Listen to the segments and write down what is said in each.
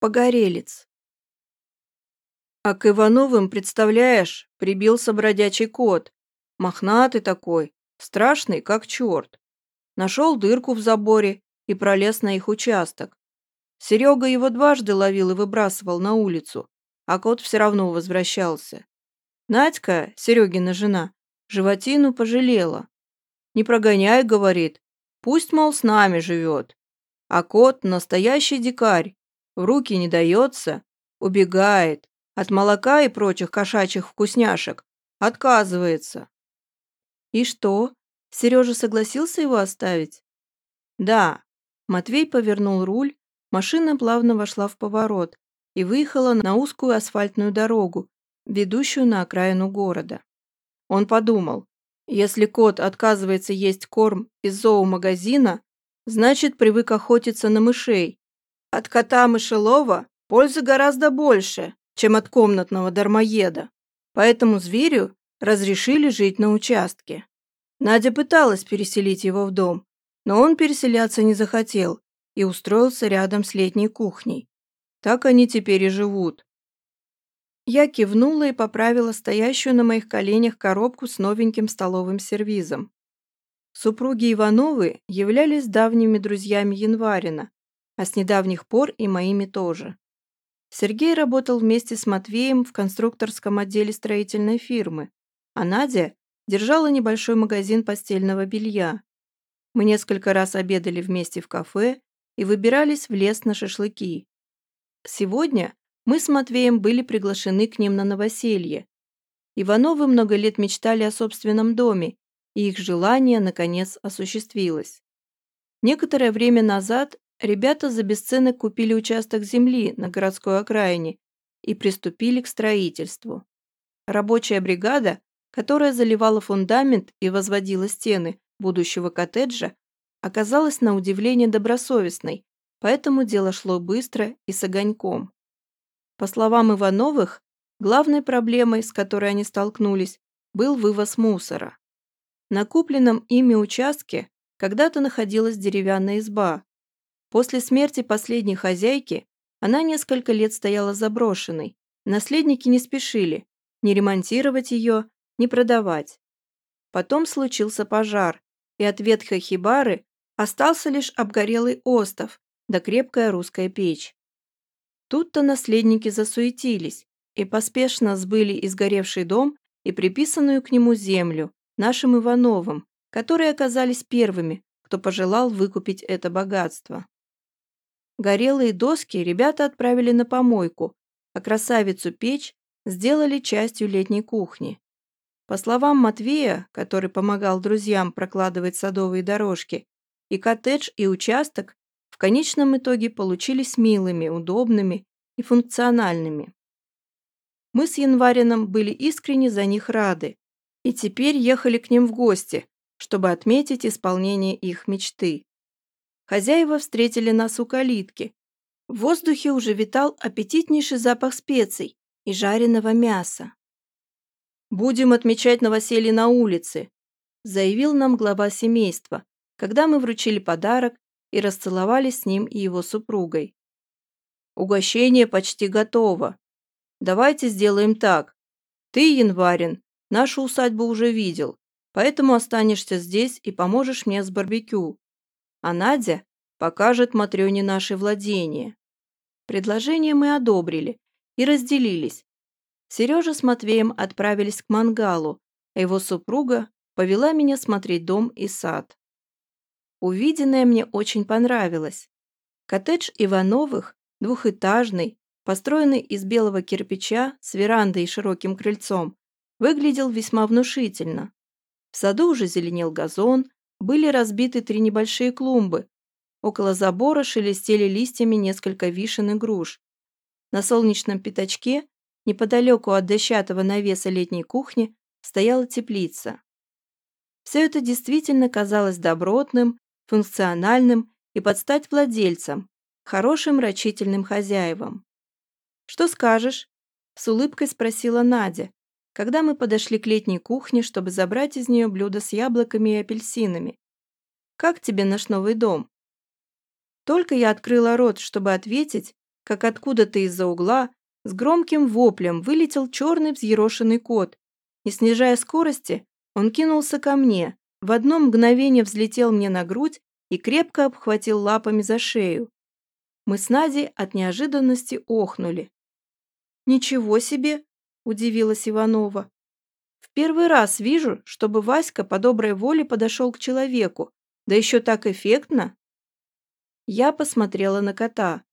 Погорелец. А к Ивановым, представляешь, прибился бродячий кот. Мохнатый такой, страшный, как черт. Нашел дырку в заборе и пролез на их участок. Серега его дважды ловил и выбрасывал на улицу, а кот все равно возвращался. Надька, Серегина жена, животину пожалела. «Не прогоняй», — говорит, — «пусть, мол, с нами живет». А кот — настоящий дикарь, в руки не дается, убегает, от молока и прочих кошачьих вкусняшек отказывается. И что, Сережа согласился его оставить? Да. Матвей повернул руль, машина плавно вошла в поворот и выехала на узкую асфальтную дорогу, ведущую на окраину города. Он подумал, если кот отказывается есть корм из зоомагазина, значит, привык охотиться на мышей. От кота-мышелова пользы гораздо больше, чем от комнатного дармоеда. Поэтому зверю разрешили жить на участке. Надя пыталась переселить его в дом, но он переселяться не захотел и устроился рядом с летней кухней. Так они теперь и живут. Я кивнула и поправила стоящую на моих коленях коробку с новеньким столовым сервизом. Супруги Ивановы являлись давними друзьями Январина, а с недавних пор и моими тоже. Сергей работал вместе с Матвеем в конструкторском отделе строительной фирмы, а Надя держала небольшой магазин постельного белья. Мы несколько раз обедали вместе в кафе и выбирались в лес на шашлыки. Сегодня мы с Матвеем были приглашены к ним на новоселье. Ивановы много лет мечтали о собственном доме, и их желание, наконец, осуществилось. Некоторое время назад ребята за бесценок купили участок земли на городской окраине и приступили к строительству. Рабочая бригада, которая заливала фундамент и возводила стены будущего коттеджа, оказалась на удивление добросовестной, поэтому дело шло быстро и с огоньком. По словам Ивановых, главной проблемой, с которой они столкнулись, был вывоз мусора. На купленном ими участке когда-то находилась деревянная изба. После смерти последней хозяйки она несколько лет стояла заброшенной. Наследники не спешили ни ремонтировать ее, ни продавать. Потом случился пожар, и от ветхой хибары остался лишь обгорелый остов да крепкая русская печь. Тут-то наследники засуетились и поспешно сбыли изгоревший дом и приписанную к нему землю нашим Ивановым, которые оказались первыми, кто пожелал выкупить это богатство. Горелые доски ребята отправили на помойку, а красавицу печь сделали частью летней кухни. По словам Матвея, который помогал друзьям прокладывать садовые дорожки, и коттедж, и участок в конечном итоге получились милыми, удобными и функциональными. Мы с Январином были искренне за них рады и теперь ехали к ним в гости, чтобы отметить исполнение их мечты. Хозяева встретили нас у калитки. В воздухе уже витал аппетитнейший запах специй и жареного мяса. «Будем отмечать новоселье на улице», заявил нам глава семейства, когда мы вручили подарок и расцеловались с ним и его супругой. Угощение почти готово. Давайте сделаем так. Ты, Январин, нашу усадьбу уже видел, поэтому останешься здесь и поможешь мне с барбекю. А Надя покажет Матрёне наши владения. Предложение мы одобрили и разделились. Сережа с Матвеем отправились к мангалу, а его супруга повела меня смотреть дом и сад. Увиденное мне очень понравилось. Коттедж Ивановых, двухэтажный, построенный из белого кирпича с верандой и широким крыльцом, выглядел весьма внушительно. В саду уже зеленел газон, были разбиты три небольшие клумбы. Около забора шелестели листьями несколько вишен и груш. На солнечном пятачке, неподалеку от дощатого навеса летней кухни, стояла теплица. Все это действительно казалось добротным, функциональным и под стать владельцам, хорошим рачительным хозяевам. «Что скажешь?» – с улыбкой спросила Надя, когда мы подошли к летней кухне, чтобы забрать из нее блюдо с яблоками и апельсинами. «Как тебе наш новый дом?» Только я открыла рот, чтобы ответить, как откуда-то из-за угла с громким воплем вылетел черный взъерошенный кот. Не снижая скорости, он кинулся ко мне, в одно мгновение взлетел мне на грудь и крепко обхватил лапами за шею. Мы с Надей от неожиданности охнули. «Ничего себе!» – удивилась Иванова. «В первый раз вижу, чтобы Васька по доброй воле подошел к человеку, да еще так эффектно!» Я посмотрела на кота.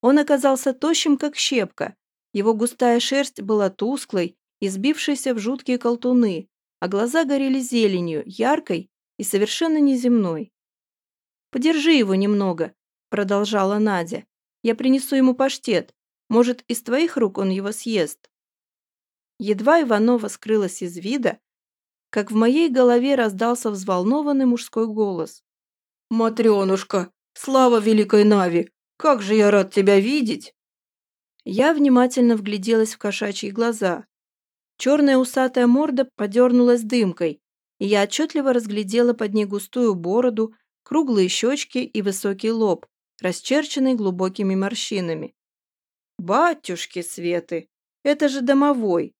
Он оказался тощим, как щепка. Его густая шерсть была тусклой и сбившейся в жуткие колтуны, а глаза горели зеленью, яркой и совершенно неземной. «Подержи его немного», — продолжала Надя. «Я принесу ему паштет. Может, из твоих рук он его съест?» Едва Иванова скрылась из вида, как в моей голове раздался взволнованный мужской голос. «Матренушка, слава великой Нави! Как же я рад тебя видеть!» Я внимательно вгляделась в кошачьи глаза. Черная усатая морда подернулась дымкой, и я отчетливо разглядела под ней густую бороду, круглые щечки и высокий лоб, расчерченный глубокими морщинами. «Батюшки Светы! Это же домовой!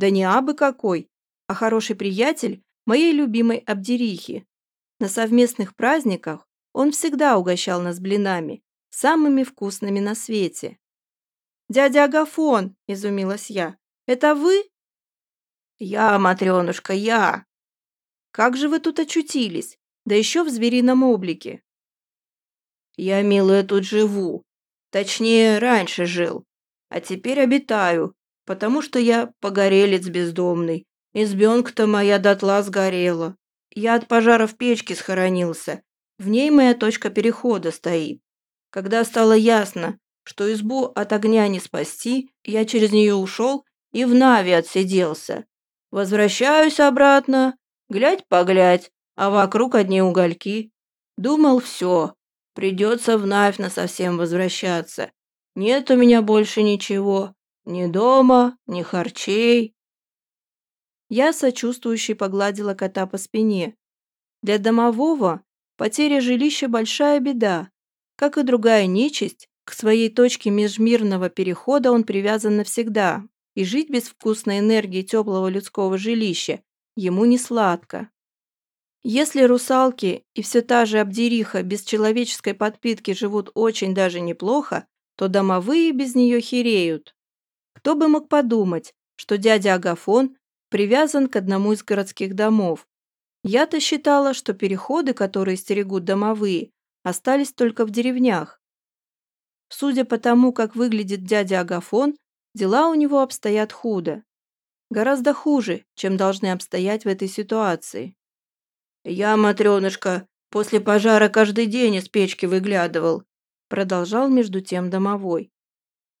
Да не абы какой, а хороший приятель моей любимой Абдерихи. На совместных праздниках он всегда угощал нас блинами, самыми вкусными на свете. «Дядя Агафон!» – изумилась я. «Это вы?» «Я, Матренушка, я!» «Как же вы тут очутились? да еще в зверином облике. Я, милая, тут живу. Точнее, раньше жил. А теперь обитаю, потому что я погорелец бездомный. Избенка-то моя дотла сгорела. Я от пожара в печке схоронился. В ней моя точка перехода стоит. Когда стало ясно, что избу от огня не спасти, я через нее ушел и в Нави отсиделся. Возвращаюсь обратно, глядь-поглядь, а вокруг одни угольки. Думал, все, придется вновь насовсем возвращаться. Нет у меня больше ничего, ни дома, ни харчей. Я сочувствующе погладила кота по спине. Для домового потеря жилища большая беда. Как и другая нечисть, к своей точке межмирного перехода он привязан навсегда, и жить без вкусной энергии теплого людского жилища ему не сладко. Если русалки и все та же Абдериха без человеческой подпитки живут очень даже неплохо, то домовые без нее хереют. Кто бы мог подумать, что дядя Агафон привязан к одному из городских домов. Я-то считала, что переходы, которые стерегут домовые, остались только в деревнях. Судя по тому, как выглядит дядя Агафон, дела у него обстоят худо. Гораздо хуже, чем должны обстоять в этой ситуации. «Я, Матренушка, после пожара каждый день из печки выглядывал», продолжал между тем домовой.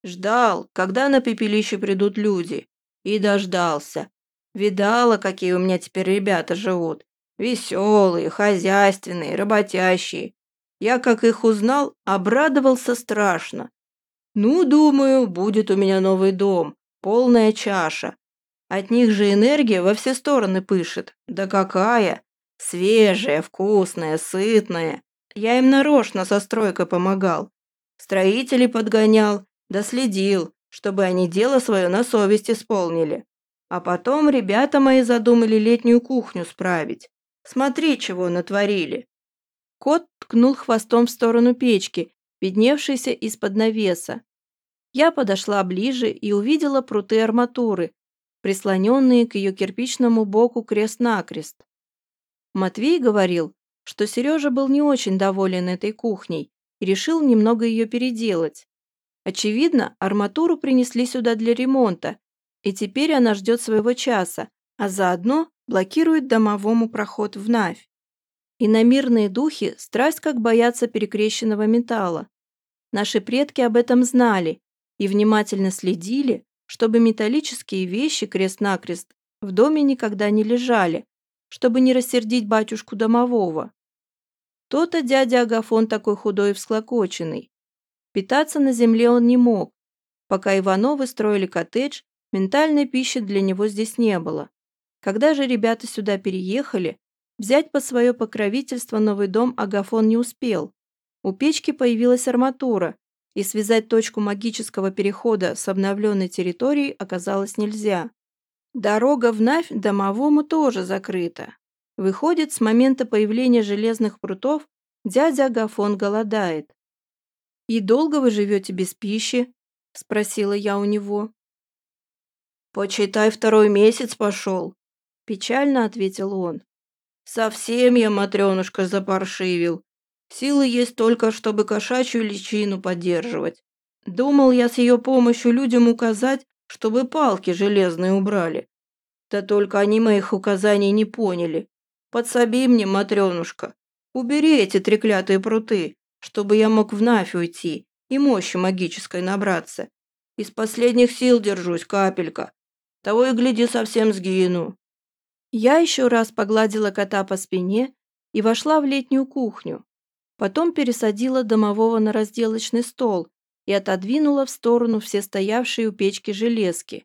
«Ждал, когда на пепелище придут люди. И дождался. Видала, какие у меня теперь ребята живут. Веселые, хозяйственные, работящие. Я, как их узнал, обрадовался страшно. Ну, думаю, будет у меня новый дом, полная чаша. От них же энергия во все стороны пышет. Да какая! Свежая, вкусная, сытная. Я им нарочно со стройкой помогал. Строителей подгонял, да следил, чтобы они дело свое на совесть исполнили. А потом ребята мои задумали летнюю кухню справить. Смотри, чего натворили. Кот ткнул хвостом в сторону печки, видневшейся из-под навеса. Я подошла ближе и увидела пруты арматуры, прислоненные к ее кирпичному боку крест-накрест. Матвей говорил, что Сережа был не очень доволен этой кухней и решил немного ее переделать. Очевидно, арматуру принесли сюда для ремонта, и теперь она ждет своего часа, а заодно блокирует домовому проход в Навь. Иномирные духи страсть как боятся перекрещенного металла. Наши предки об этом знали и внимательно следили, чтобы металлические вещи крест-накрест в доме никогда не лежали, чтобы не рассердить батюшку домового. То-то дядя Агафон такой худой и всклокоченный. Питаться на земле он не мог. Пока Ивановы строили коттедж, ментальной пищи для него здесь не было. Когда же ребята сюда переехали, взять под свое покровительство новый дом Агафон не успел. У печки появилась арматура, и связать точку магического перехода с обновленной территорией оказалось нельзя. Дорога в Навь домовому тоже закрыта. Выходит, с момента появления железных прутов дядя Агафон голодает. «И долго вы живете без пищи?» – спросила я у него. «Почитай, второй месяц пошел», – печально ответил он. «Совсем я, матренушка, запаршивил. Силы есть только, чтобы кошачью личину поддерживать. Думал я с ее помощью людям указать, чтобы палки железные убрали. Да только они моих указаний не поняли. Подсоби мне, матренушка, убери эти треклятые пруты, чтобы я мог в Нафь уйти и мощи магической набраться. Из последних сил держусь, капелька. Того и гляди, совсем сгину. Я еще раз погладила кота по спине и вошла в летнюю кухню. Потом пересадила домового на разделочный стол и отодвинула в сторону все стоявшие у печки железки.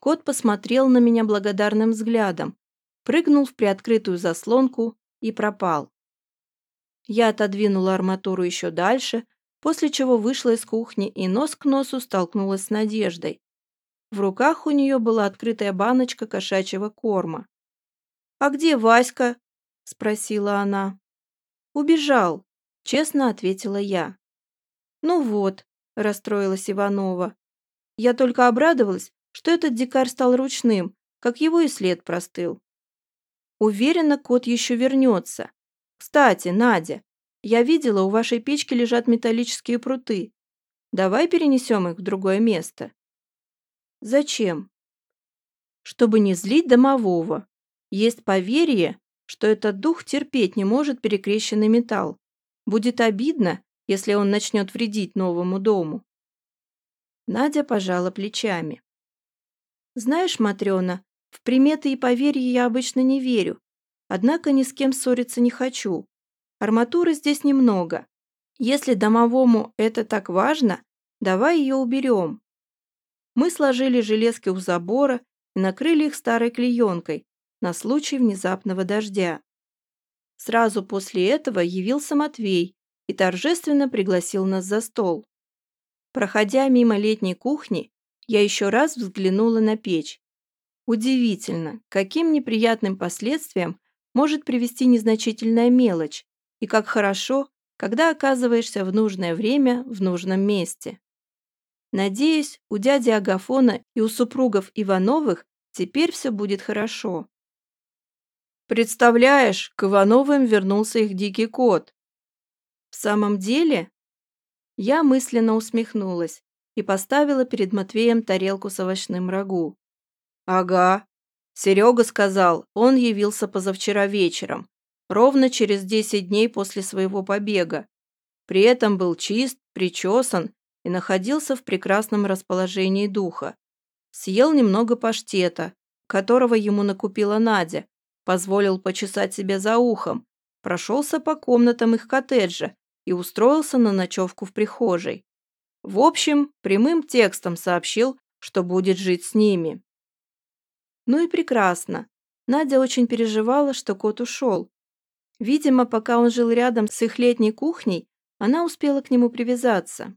Кот посмотрел на меня благодарным взглядом, прыгнул в приоткрытую заслонку и пропал. Я отодвинула арматуру еще дальше, после чего вышла из кухни и нос к носу столкнулась с Надеждой. В руках у нее была открытая баночка кошачьего корма. «А где Васька?» – спросила она. «Убежал», – честно ответила я. «Ну вот», – расстроилась Иванова. Я только обрадовалась, что этот дикарь стал ручным, как его и след простыл. Уверена, кот еще вернется. Кстати, Надя, я видела, у вашей печки лежат металлические пруты. Давай перенесем их в другое место. Зачем? Чтобы не злить домового. Есть поверье, что этот дух терпеть не может перекрещенный металл. Будет обидно, если он начнет вредить новому дому. Надя пожала плечами. Знаешь, Матрена, в приметы и поверья я обычно не верю, однако ни с кем ссориться не хочу. Арматуры здесь немного. Если домовому это так важно, давай ее уберем. Мы сложили железки у забора и накрыли их старой клеенкой на случай внезапного дождя. Сразу после этого явился Матвей и торжественно пригласил нас за стол. Проходя мимо летней кухни, я еще раз взглянула на печь. Удивительно, каким неприятным последствиям может привести незначительная мелочь, и как хорошо, когда оказываешься в нужное время в нужном месте. Надеюсь, у дяди Агафона и у супругов Ивановых теперь все будет хорошо. Представляешь, к Ивановым вернулся их дикий кот. В самом деле? Я мысленно усмехнулась и поставила перед Матвеем тарелку с овощным рагу. «Ага. Серега сказал, он явился позавчера вечером, ровно через десять дней после своего побега. При этом был чист, причесан и находился в прекрасном расположении духа. Съел немного паштета, которого ему накупила Надя, позволил почесать себя за ухом, прошелся по комнатам их коттеджа и устроился на ночевку в прихожей. В общем, прямым текстом сообщил, что будет жить с ними. Ну и прекрасно. Надя очень переживала, что кот ушел. Видимо, пока он жил рядом с их летней кухней, она успела к нему привязаться.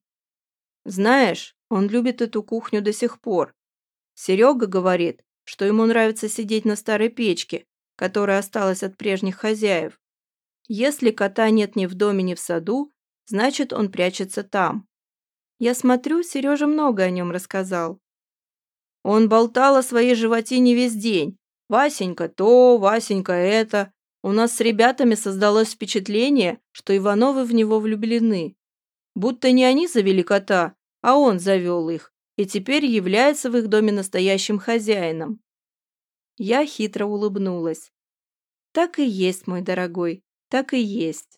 Знаешь, он любит эту кухню до сих пор. Серега говорит, что ему нравится сидеть на старой печке, которая осталась от прежних хозяев. Если кота нет ни в доме, ни в саду, значит, он прячется там. Я смотрю, Сережа много о нем рассказал. Он болтал о своей животине весь день. Васенька то, Васенька это. У нас с ребятами создалось впечатление, что Ивановы в него влюблены. Будто не они завели кота, а он завел их, и теперь является в их доме настоящим хозяином. Я хитро улыбнулась. Так и есть, мой дорогой, так и есть.